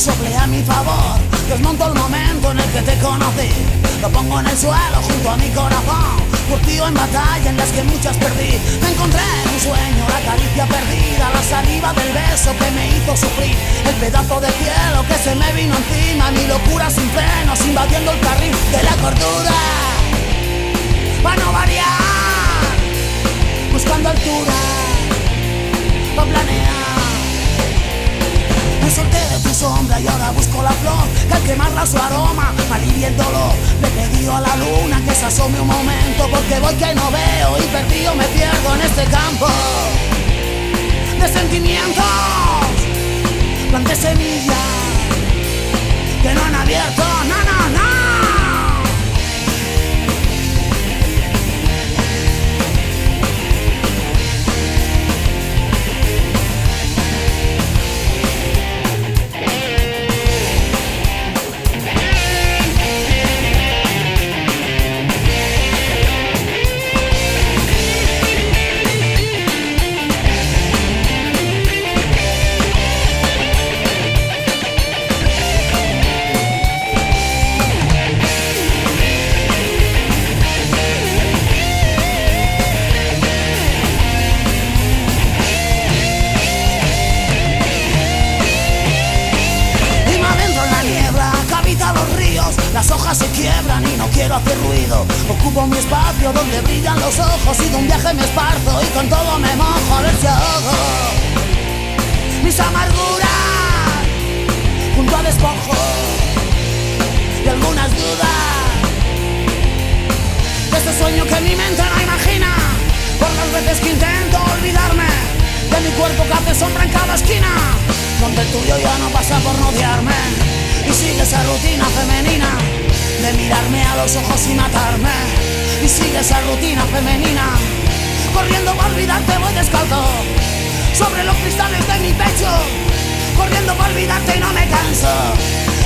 sople a mi favor. Desmonto el momento en el que te conocí. Lo pongo en el suelo junto a mi corazón. Curtido en batalla en las que muchas perdí. Me encontré en un sueño, la caricia perdida, la saliva del beso que me hizo sufrir. El pedazo de cielo que se me vino encima. Mi locura sin frenos, invadiendo el carril de la cordura. Para no variar, buscando altura, para planear. Me solté de tu sombra y ahora busco la flor que al quemarla su aroma alivia el dolor. Le he pedido a la luna que se asome un momento porque voy que no veo y perdido me pierdo en este campo de sentimientos. Planté semillas que no han abierto, Las hojas se quiebran y no quiero hacer ruido. Ocupo mi espacio donde brillan los ojos Y de un viaje me esparzo y con todo me mojo A ver si mis amarguras Junto a despojos y algunas dudas De este sueño que mi mente no imagina. Por las veces que intento olvidarme De mi cuerpo que hace sombra en cada esquina Donde el tuyo ya no pasa por no odiarme Y sigue esa rutina femenina De mirarme a los ojos y matarme. Y sigue esa rutina femenina Corriendo para olvidarte voy descalzo Sobre los cristales de mi pecho Corriendo para olvidarte y no me canso